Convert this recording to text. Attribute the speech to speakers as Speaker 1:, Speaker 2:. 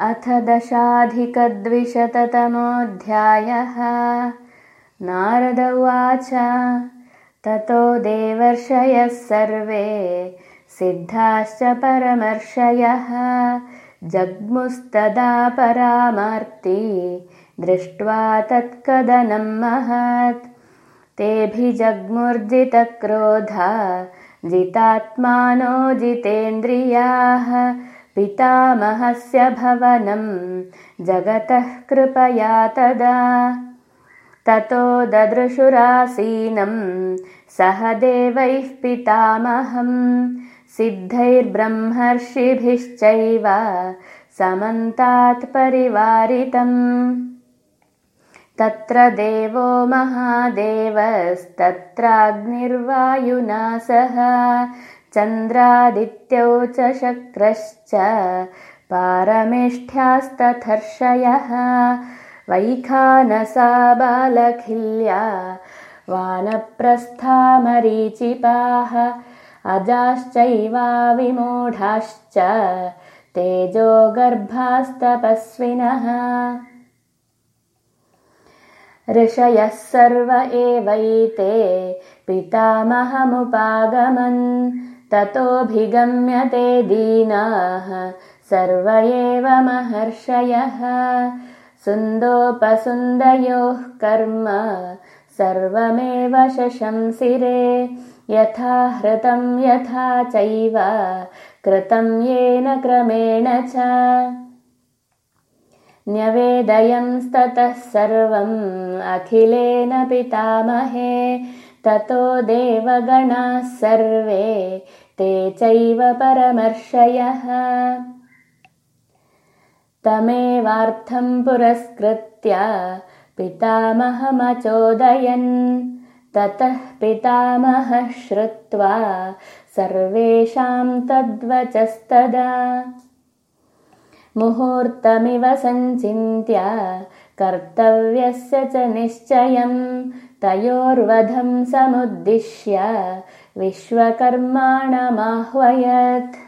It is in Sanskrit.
Speaker 1: अथ दशाधिकद्विशततमोऽध्यायः। नारद उवाच ततो देवर्षयः सर्वे सिद्धाश्च परमर्षयः। जग्मुस्तदा परामार्ति दृष्ट्वा तत्कदनं महत्। तेऽभिजग्मुर्जितक्रोधा जितात्मानो जितेन्द्रियाः पितामहस्य भवनं जगतः कृपया तदा। ततो ददृशुरासीनं सह देवैः पितामहं सिद्धैर्ब्रह्मर्षिभिश्चैव समन्तात् परिवारितम्। तत्र देवो महादेवस्तत्राग्निर्वायुना सह चन्द्रादित्यौ च शक्रश्च पारमेष्ठ्यास्तथर्षयः। वैखानसा बालखिल्या वानप्रस्थामरीचिपाः अजाश्चैवाविमूढाश्च तेजो गर्भास्तपस्विनः। ऋषयः सर्व एवैते पितामहमुपागमन् ततोऽभिगम्यते दीनाः सर्व एव महर्षयः। सुन्दोपसुन्दयोः कर्म सर्वमेव शशंसिरे। यथा हृतं यथा चैव कृतं येन क्रमेण च। न्यवेदयंस्ततः सर्वम् अखिलेन पितामहे। ततो देवगणाः सर्वे ते चैव परमर्षयः। तमेवार्थं पुरस्कृत्य पितामहमचोदयन्। ततः पितामहः श्रुत्वा सर्वेषां तद्वचस्तदा। मुहूर्तमिव सञ्चिन्त्य कर्तव्यस्य च निश्चयं तयोर्वधं समुद्दिश्य विश्वकर्माणमाह्वयत्